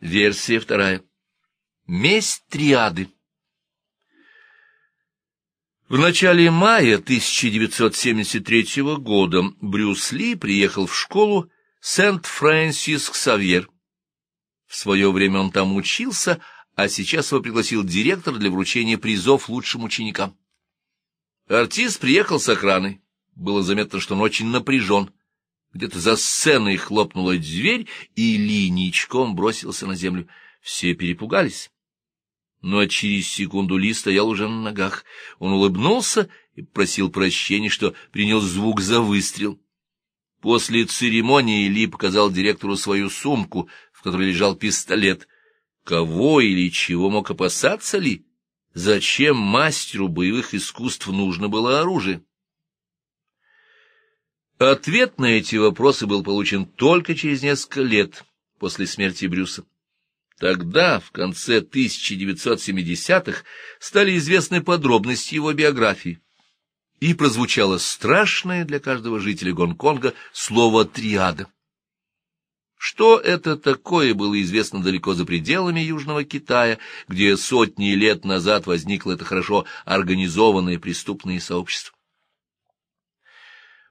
Версия вторая. Месть триады. В начале мая 1973 года Брюс Ли приехал в школу Сент-Фрэнсис-Ксавьер. В свое время он там учился, а сейчас его пригласил директор для вручения призов лучшим ученикам. Артист приехал с охраной. Было заметно, что он очень напряжен. Где-то за сценой хлопнула дверь, и Ли ничком бросился на землю. Все перепугались. Но через секунду Ли стоял уже на ногах. Он улыбнулся и просил прощения, что принял звук за выстрел. После церемонии Ли показал директору свою сумку, в которой лежал пистолет. Кого или чего мог опасаться Ли? Зачем мастеру боевых искусств нужно было оружие? Ответ на эти вопросы был получен только через несколько лет после смерти Брюса. Тогда, в конце 1970-х, стали известны подробности его биографии, и прозвучало страшное для каждого жителя Гонконга слово «триада». Что это такое, было известно далеко за пределами Южного Китая, где сотни лет назад возникло это хорошо организованное преступное сообщество.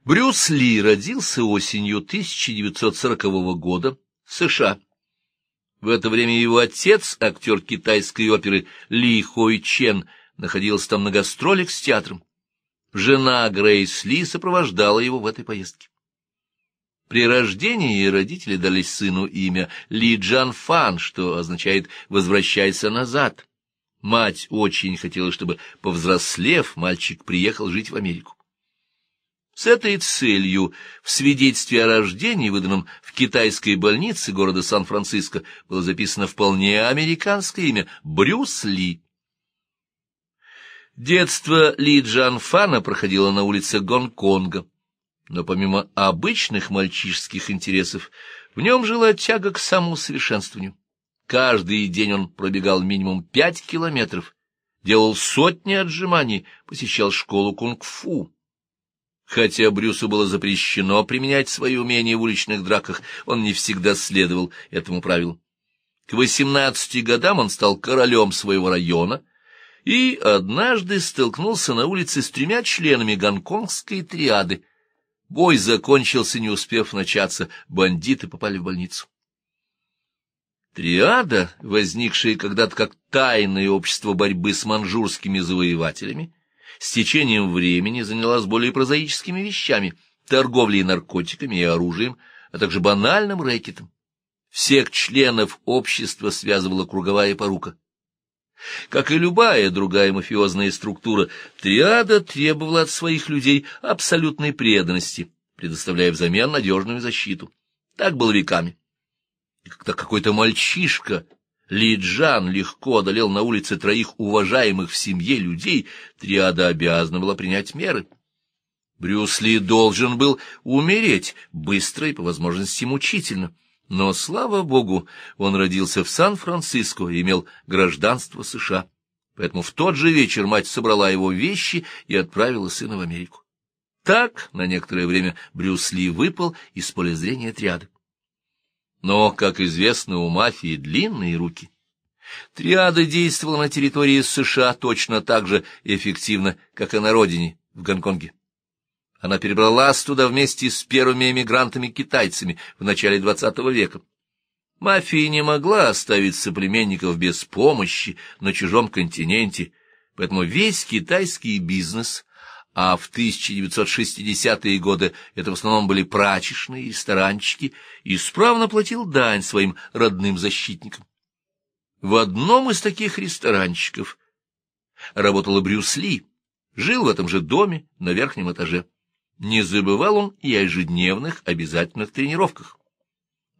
Брюс Ли родился осенью 1940 года в США. В это время его отец, актер китайской оперы Ли Хой Чен, находился там на гастролях с театром. Жена Грейс Ли сопровождала его в этой поездке. При рождении родители дали сыну имя Ли Джан Фан, что означает «возвращайся назад». Мать очень хотела, чтобы, повзрослев, мальчик приехал жить в Америку. С этой целью в свидетельстве о рождении, выданном в китайской больнице города Сан-Франциско, было записано вполне американское имя — Брюс Ли. Детство Ли Джан Фана проходило на улице Гонконга. Но помимо обычных мальчишеских интересов, в нем жила тяга к самоусовершенствованию. Каждый день он пробегал минимум пять километров, делал сотни отжиманий, посещал школу кунг-фу. Хотя Брюсу было запрещено применять свои умения в уличных драках, он не всегда следовал этому правилу. К восемнадцати годам он стал королем своего района и однажды столкнулся на улице с тремя членами гонконгской триады — Бой закончился, не успев начаться, бандиты попали в больницу. Триада, возникшая когда-то как тайное общество борьбы с манжурскими завоевателями, с течением времени занялась более прозаическими вещами — торговлей наркотиками и оружием, а также банальным рэкетом. Всех членов общества связывала круговая порука. Как и любая другая мафиозная структура, триада требовала от своих людей абсолютной преданности, предоставляя взамен надежную защиту. Так было веками. И когда какой-то мальчишка, Лиджан, легко одолел на улице троих уважаемых в семье людей, триада обязана была принять меры. Брюс Ли должен был умереть быстро и, по возможности, мучительно — но, слава богу, он родился в Сан-Франциско и имел гражданство США. Поэтому в тот же вечер мать собрала его вещи и отправила сына в Америку. Так на некоторое время Брюс Ли выпал из поля зрения отряда. Но, как известно, у мафии длинные руки. Триада действовала на территории США точно так же эффективно, как и на родине, в Гонконге. Она перебралась туда вместе с первыми эмигрантами-китайцами в начале XX века. Мафия не могла оставить соплеменников без помощи на чужом континенте, поэтому весь китайский бизнес, а в 1960-е годы это в основном были прачечные и ресторанчики, исправно платил дань своим родным защитникам. В одном из таких ресторанчиков работала Брюс Ли, жил в этом же доме на верхнем этаже. Не забывал он и о ежедневных обязательных тренировках.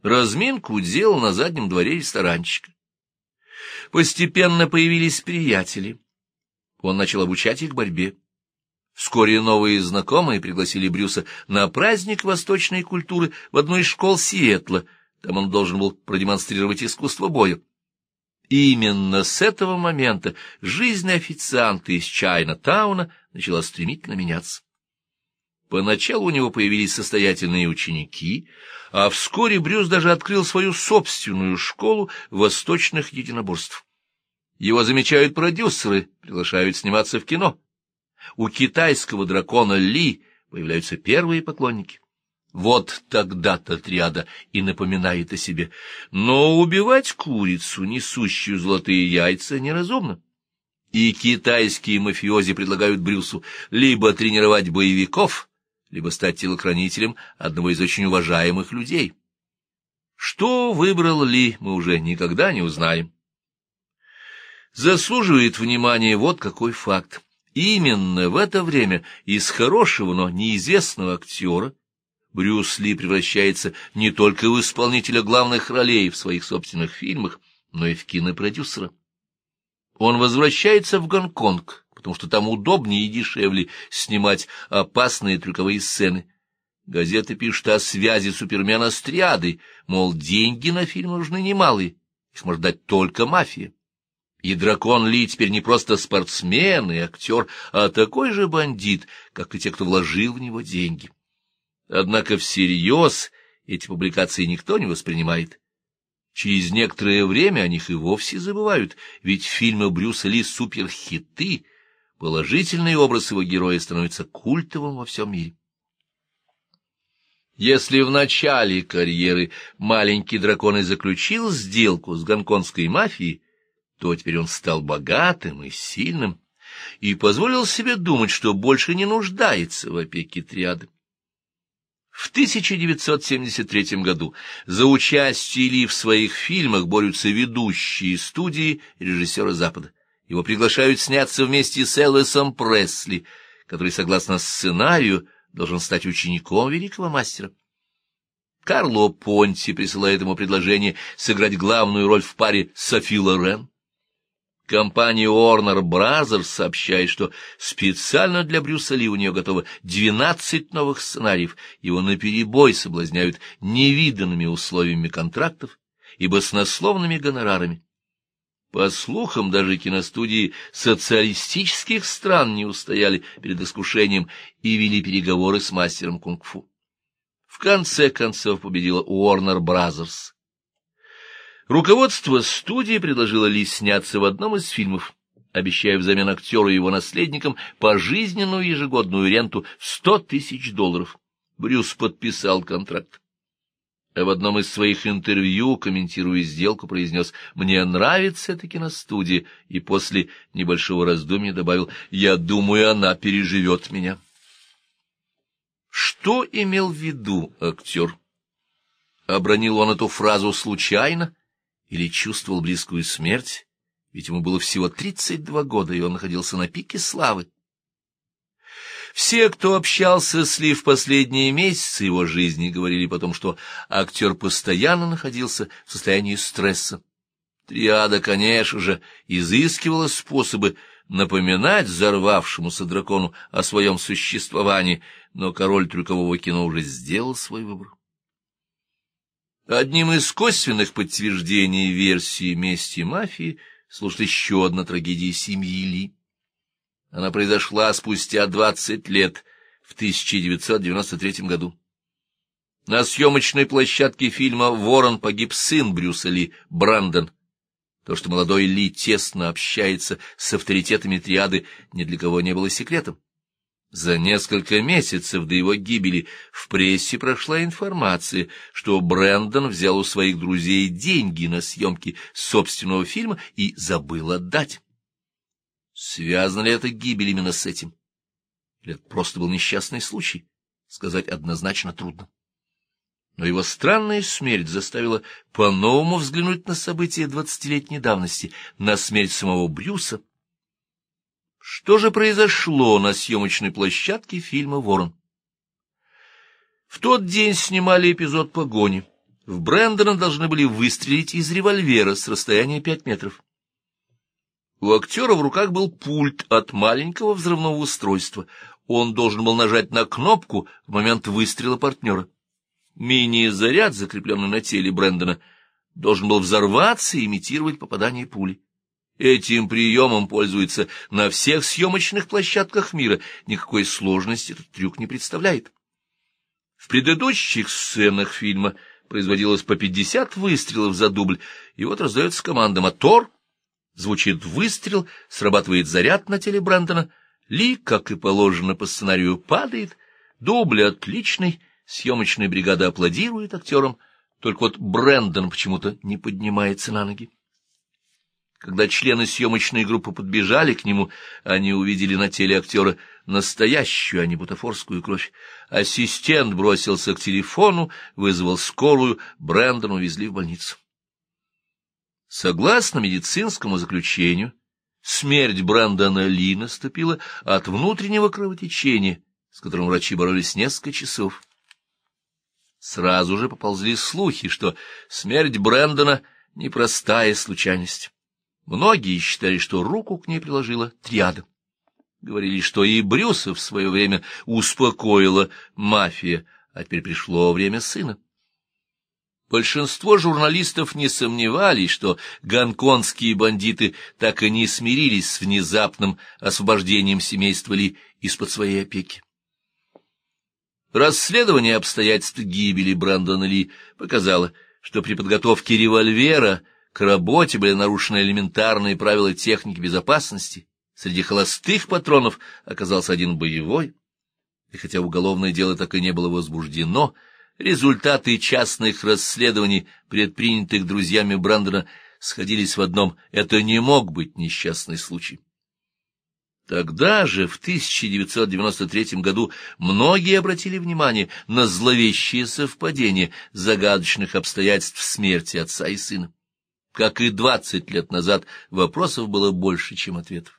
Разминку делал на заднем дворе ресторанчика. Постепенно появились приятели. Он начал обучать их борьбе. Вскоре новые знакомые пригласили Брюса на праздник восточной культуры в одну из школ Сиэтла. Там он должен был продемонстрировать искусство боя. Именно с этого момента жизнь официанта из Чайна-тауна начала стремительно меняться. Поначалу у него появились состоятельные ученики, а вскоре Брюс даже открыл свою собственную школу восточных единоборств. Его замечают продюсеры, приглашают сниматься в кино. У китайского дракона Ли появляются первые поклонники. Вот тогда-то триада и напоминает о себе. Но убивать курицу, несущую золотые яйца, неразумно. И китайские мафиози предлагают Брюсу либо тренировать боевиков, либо стать телохранителем одного из очень уважаемых людей. Что выбрал Ли, мы уже никогда не узнаем. Заслуживает внимания вот какой факт. Именно в это время из хорошего, но неизвестного актера Брюс Ли превращается не только в исполнителя главных ролей в своих собственных фильмах, но и в кинопродюсера. Он возвращается в Гонконг, потому что там удобнее и дешевле снимать опасные трюковые сцены. Газеты пишут о связи Супермена с триадой, мол, деньги на фильм нужны немалые, их может дать только мафия. И дракон Ли теперь не просто спортсмен и актер, а такой же бандит, как и те, кто вложил в него деньги. Однако всерьез эти публикации никто не воспринимает. Через некоторое время о них и вовсе забывают, ведь фильмы Брюса Ли суперхиты, положительный образ его героя становится культовым во всем мире. Если в начале карьеры маленький дракон и заключил сделку с гонконгской мафией, то теперь он стал богатым и сильным и позволил себе думать, что больше не нуждается в опеке триады. В 1973 году за участие Ли в своих фильмах борются ведущие студии режиссера Запада. Его приглашают сняться вместе с Элвисом Пресли, который, согласно сценарию, должен стать учеником великого мастера. Карло Понти присылает ему предложение сыграть главную роль в паре Софи Лорен. Компания Warner Brothers сообщает, что специально для Брюса Ли у нее готово 12 новых сценариев, его наперебой соблазняют невиданными условиями контрактов и баснословными гонорарами. По слухам, даже киностудии социалистических стран не устояли перед искушением и вели переговоры с мастером кунг-фу. В конце концов победила Warner Brothers. Руководство студии предложило Ли сняться в одном из фильмов, обещая взамен актеру и его наследникам пожизненную ежегодную ренту в сто тысяч долларов. Брюс подписал контракт. А в одном из своих интервью, комментируя сделку, произнес «Мне нравится эта киностудия», и после небольшого раздумья добавил «Я думаю, она переживет меня». Что имел в виду актер? Обронил он эту фразу случайно? Или чувствовал близкую смерть, ведь ему было всего тридцать два года, и он находился на пике славы. Все, кто общался с Ли в последние месяцы его жизни, говорили потом, что актер постоянно находился в состоянии стресса. Триада, конечно же, изыскивала способы напоминать взорвавшемуся дракону о своем существовании, но король трюкового кино уже сделал свой выбор. Одним из косвенных подтверждений версии мести мафии служит еще одна трагедия семьи Ли. Она произошла спустя двадцать лет, в 1993 году. На съемочной площадке фильма «Ворон» погиб сын Брюса Ли, Брандон. То, что молодой Ли тесно общается с авторитетами триады, ни для кого не было секретом. За несколько месяцев до его гибели в прессе прошла информация, что Брэндон взял у своих друзей деньги на съемки собственного фильма и забыл отдать. Связана ли эта гибель именно с этим? Или это просто был несчастный случай? Сказать однозначно трудно. Но его странная смерть заставила по-новому взглянуть на события двадцатилетней давности, на смерть самого Брюса, что же произошло на съемочной площадке фильма «Ворон»? В тот день снимали эпизод погони. В Брэндона должны были выстрелить из револьвера с расстояния пять метров. У актера в руках был пульт от маленького взрывного устройства. Он должен был нажать на кнопку в момент выстрела партнера. Мини-заряд, закрепленный на теле Брэндона, должен был взорваться и имитировать попадание пули. Этим приемом пользуются на всех съемочных площадках мира, никакой сложности этот трюк не представляет. В предыдущих сценах фильма производилось по 50 выстрелов за дубль, и вот раздается команда «Мотор», звучит выстрел, срабатывает заряд на теле Брэндона, Ли, как и положено по сценарию, падает, дубль отличный, съемочная бригада аплодирует актерам, только вот Брэндон почему-то не поднимается на ноги. Когда члены съемочной группы подбежали к нему, они увидели на теле актера настоящую, а не бутафорскую кровь. Ассистент бросился к телефону, вызвал скорую, Брэндона увезли в больницу. Согласно медицинскому заключению, смерть Брэндона Ли наступила от внутреннего кровотечения, с которым врачи боролись несколько часов. Сразу же поползли слухи, что смерть Брэндона — непростая случайность. Многие считали, что руку к ней приложила триада. Говорили, что и Брюса в свое время успокоила мафия, а теперь пришло время сына. Большинство журналистов не сомневались, что гонконгские бандиты так и не смирились с внезапным освобождением семейства Ли из-под своей опеки. Расследование обстоятельств гибели Брэндона Ли показало, что при подготовке револьвера — к работе были нарушены элементарные правила техники безопасности. Среди холостых патронов оказался один боевой. И хотя уголовное дело так и не было возбуждено, результаты частных расследований, предпринятых друзьями Брандона, сходились в одном — это не мог быть несчастный случай. Тогда же, в 1993 году, многие обратили внимание на зловещие совпадения загадочных обстоятельств смерти отца и сына. Как и двадцать лет назад, вопросов было больше, чем ответов.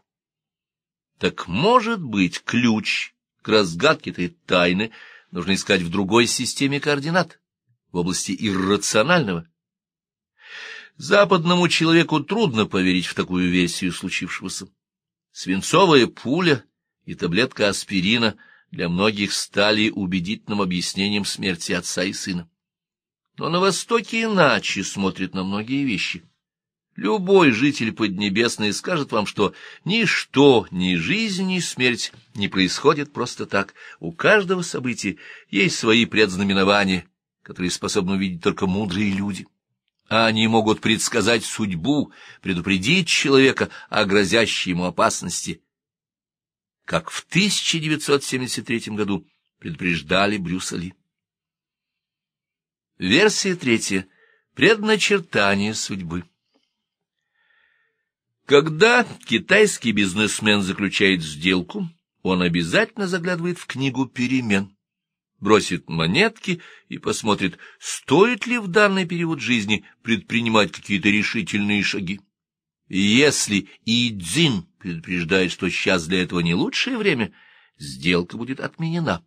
Так, может быть, ключ к разгадке этой тайны нужно искать в другой системе координат, в области иррационального? Западному человеку трудно поверить в такую версию случившегося. Свинцовая пуля и таблетка аспирина для многих стали убедительным объяснением смерти отца и сына. Но на Востоке иначе смотрят на многие вещи. Любой житель Поднебесной скажет вам, что ничто, ни жизнь, ни смерть не происходит просто так. У каждого события есть свои предзнаменования, которые способны увидеть только мудрые люди. А они могут предсказать судьбу, предупредить человека о грозящей ему опасности, как в 1973 году предупреждали Брюса Ли. Версия третья. Предначертание судьбы. Когда китайский бизнесмен заключает сделку, он обязательно заглядывает в книгу перемен, бросит монетки и посмотрит, стоит ли в данный период жизни предпринимать какие-то решительные шаги. Если Идзин предупреждает, что сейчас для этого не лучшее время, сделка будет отменена.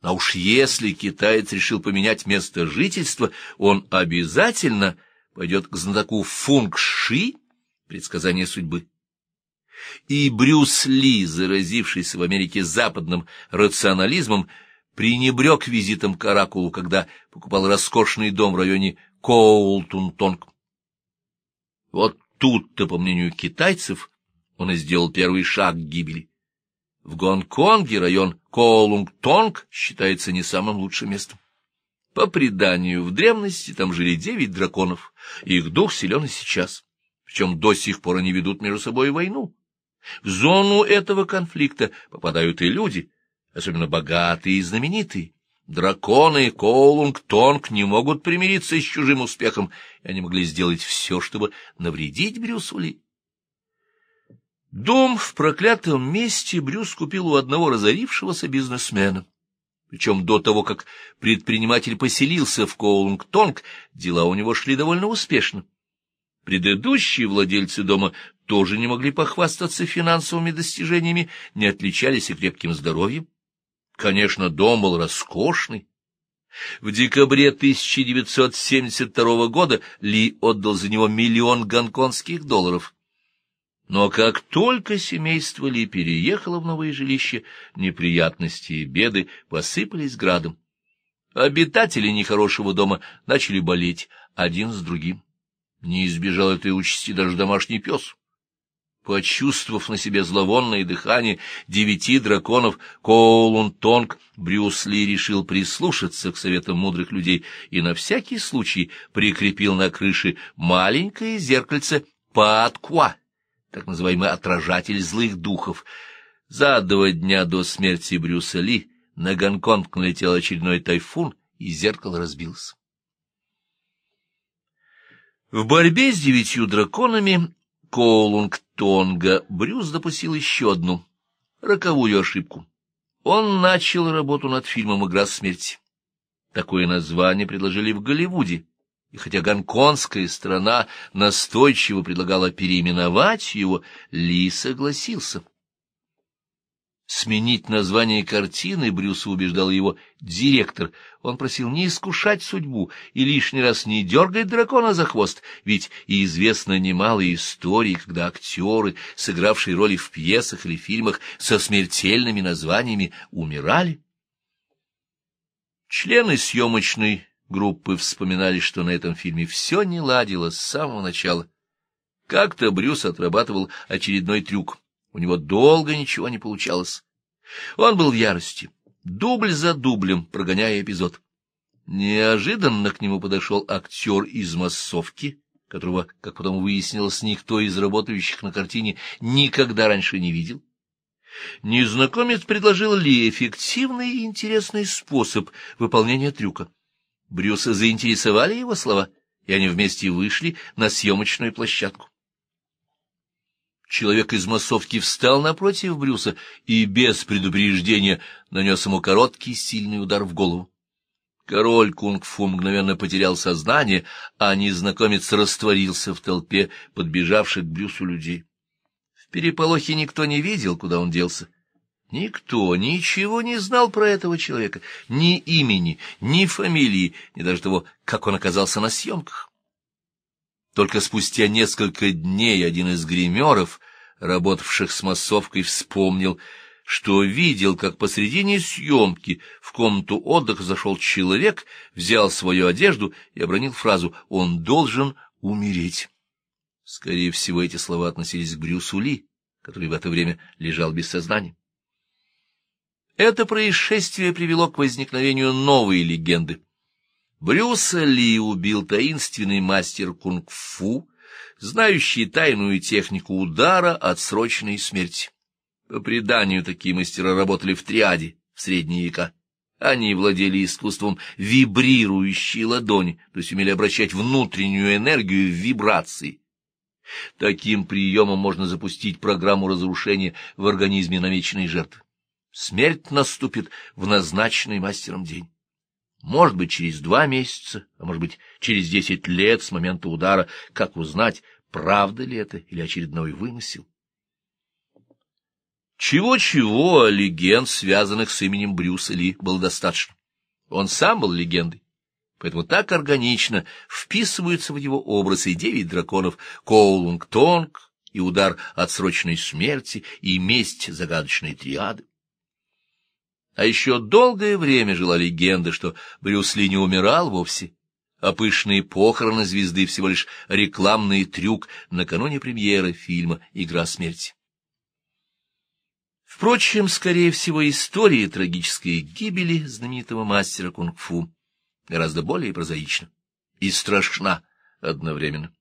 А уж если китаец решил поменять место жительства, он обязательно пойдет к знатоку фунг-ши, предсказание судьбы. И Брюс Ли, заразившийся в Америке западным рационализмом, пренебрег визитом к Оракулу, когда покупал роскошный дом в районе Коултунтонг. Вот тут-то, по мнению китайцев, он и сделал первый шаг к гибели. В Гонконге район Коулунг-Тонг считается не самым лучшим местом. По преданию, в древности там жили девять драконов, и их дух силен и сейчас причем до сих пор они ведут между собой войну. В зону этого конфликта попадают и люди, особенно богатые и знаменитые. Драконы Коулунг Тонг не могут примириться с чужим успехом, и они могли сделать все, чтобы навредить Брюсу Ли. Дом в проклятом месте Брюс купил у одного разорившегося бизнесмена. Причем до того, как предприниматель поселился в Коулунг-Тонг, дела у него шли довольно успешно. Предыдущие владельцы дома тоже не могли похвастаться финансовыми достижениями, не отличались и крепким здоровьем. Конечно, дом был роскошный. В декабре 1972 года Ли отдал за него миллион гонконгских долларов. Но как только семейство Ли переехало в новое жилище, неприятности и беды посыпались градом. Обитатели нехорошего дома начали болеть один с другим. Не избежал этой участи даже домашний пес. Почувствовав на себе зловонное дыхание девяти драконов Коулун-Тонг, Брюс Ли решил прислушаться к советам мудрых людей и на всякий случай прикрепил на крыше маленькое зеркальце Паатква, так называемый отражатель злых духов. За два дня до смерти Брюса Ли на Гонконг налетел очередной тайфун, и зеркало разбилось. В борьбе с девятью драконами Коулунг-Тонга Брюс допустил еще одну роковую ошибку. Он начал работу над фильмом «Игра смерти». Такое название предложили в Голливуде, и хотя гонконгская страна настойчиво предлагала переименовать его, Ли согласился. Сменить название картины Брюса убеждал его директор. Он просил не искушать судьбу и лишний раз не дергать дракона за хвост, ведь и известно немало историй, когда актеры, сыгравшие роли в пьесах или фильмах со смертельными названиями, умирали. Члены съемочной группы вспоминали, что на этом фильме все не ладило с самого начала. Как-то Брюс отрабатывал очередной трюк — у него долго ничего не получалось. Он был в ярости, дубль за дублем прогоняя эпизод. Неожиданно к нему подошел актер из массовки, которого, как потом выяснилось, никто из работающих на картине никогда раньше не видел. Незнакомец предложил Ли эффективный и интересный способ выполнения трюка. Брюса заинтересовали его слова, и они вместе вышли на съемочную площадку. Человек из массовки встал напротив Брюса и без предупреждения нанес ему короткий сильный удар в голову. Король кунг-фу мгновенно потерял сознание, а незнакомец растворился в толпе подбежавших к Брюсу людей. В переполохе никто не видел, куда он делся. Никто ничего не знал про этого человека, ни имени, ни фамилии, ни даже того, как он оказался на съемках. Только спустя несколько дней один из гримеров, работавших с массовкой, вспомнил, что видел, как посредине съемки в комнату отдыха зашел человек, взял свою одежду и обронил фразу «Он должен умереть». Скорее всего, эти слова относились к Брюсу Ли, который в это время лежал без сознания. Это происшествие привело к возникновению новой легенды. Брюса Ли убил таинственный мастер кунг-фу, знающий тайную технику удара от срочной смерти. По преданию, такие мастера работали в триаде в средние века. Они владели искусством вибрирующей ладони, то есть умели обращать внутреннюю энергию в вибрации. Таким приемом можно запустить программу разрушения в организме намеченной жертвы. Смерть наступит в назначенный мастером день. Может быть, через два месяца, а может быть, через десять лет с момента удара, как узнать, правда ли это или очередной вымысел. Чего-чего, легенд, связанных с именем Брюса Ли, было достаточно. Он сам был легендой, поэтому так органично вписываются в его образ и девять драконов Коулунг-Тонг, и удар отсроченной смерти, и месть загадочной триады. А еще долгое время жила легенда, что Брюс Ли не умирал вовсе, а пышные похороны звезды всего лишь рекламный трюк накануне премьеры фильма «Игра смерти». Впрочем, скорее всего, история трагической гибели знаменитого мастера кунг-фу гораздо более прозаична и страшна одновременно.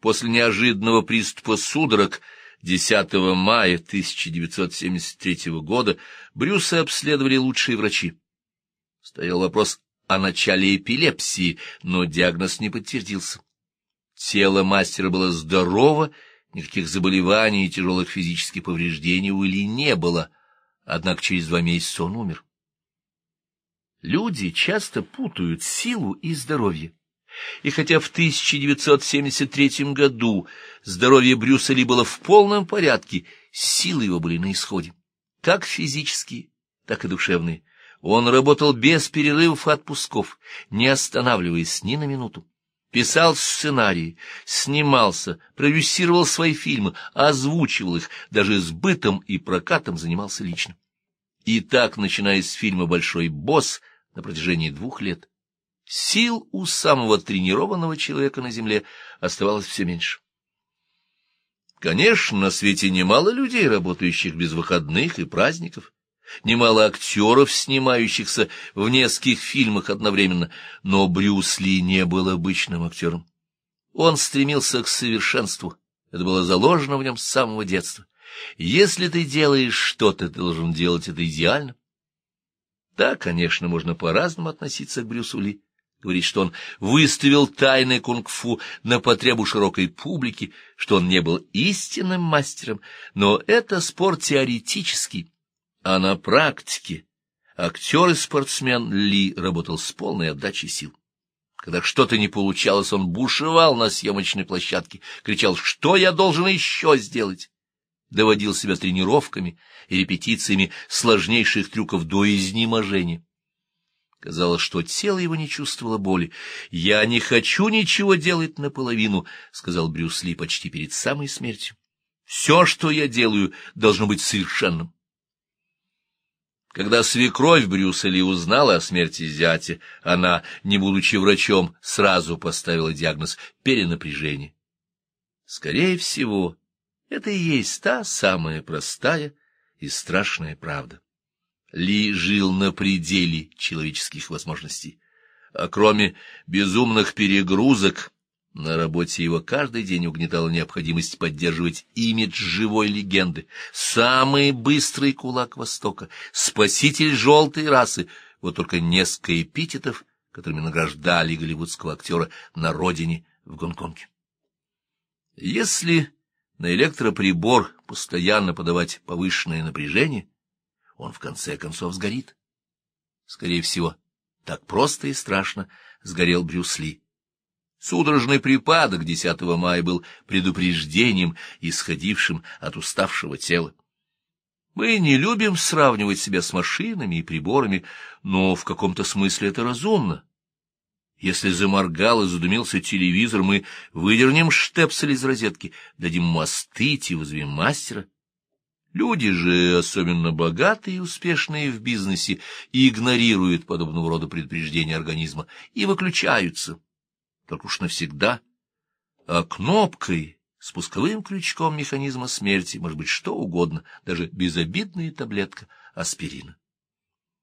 После неожиданного приступа судорог 10 мая 1973 года Брюса обследовали лучшие врачи. Стоял вопрос о начале эпилепсии, но диагноз не подтвердился. Тело мастера было здорово, никаких заболеваний и тяжелых физических повреждений у Ильи не было, однако через два месяца он умер. Люди часто путают силу и здоровье. И хотя в 1973 году здоровье Брюса Ли было в полном порядке, силы его были на исходе, как физические, так и душевные. Он работал без перерывов и отпусков, не останавливаясь ни на минуту. Писал сценарии, снимался, продюсировал свои фильмы, озвучивал их, даже с бытом и прокатом занимался лично. И так, начиная с фильма «Большой босс» на протяжении двух лет, Сил у самого тренированного человека на земле оставалось все меньше. Конечно, на свете немало людей, работающих без выходных и праздников, немало актеров, снимающихся в нескольких фильмах одновременно, но Брюс Ли не был обычным актером. Он стремился к совершенству, это было заложено в нем с самого детства. Если ты делаешь что-то, ты должен делать это идеально. Да, конечно, можно по-разному относиться к Брюсу Ли. Говорит, что он выставил тайны кунг-фу на потребу широкой публики, что он не был истинным мастером, но это спорт теоретический, а на практике актер и спортсмен Ли работал с полной отдачей сил. Когда что-то не получалось, он бушевал на съемочной площадке, кричал, что я должен еще сделать доводил себя тренировками и репетициями сложнейших трюков до изнеможения. Казалось, что тело его не чувствовало боли. «Я не хочу ничего делать наполовину», — сказал Брюс Ли почти перед самой смертью. «Все, что я делаю, должно быть совершенным». Когда свекровь Брюса Ли узнала о смерти зятя, она, не будучи врачом, сразу поставила диагноз перенапряжение. Скорее всего, это и есть та самая простая и страшная правда. Ли жил на пределе человеческих возможностей, а кроме безумных перегрузок на работе его каждый день угнетала необходимость поддерживать имидж живой легенды, самый быстрый кулак Востока, спаситель желтой расы, вот только несколько эпитетов, которыми награждали голливудского актера на родине в Гонконге. Если на электроприбор постоянно подавать повышенное напряжение, он в конце концов сгорит. Скорее всего, так просто и страшно сгорел Брюс Ли. Судорожный припадок 10 мая был предупреждением, исходившим от уставшего тела. Мы не любим сравнивать себя с машинами и приборами, но в каком-то смысле это разумно. Если заморгал и задумился телевизор, мы выдернем штепсель из розетки, дадим ему остыть и вызовем мастера. Люди же, особенно богатые и успешные в бизнесе, игнорируют подобного рода предупреждения организма и выключаются. Так уж навсегда. А кнопкой, спусковым крючком механизма смерти может быть что угодно, даже безобидная таблетка аспирина.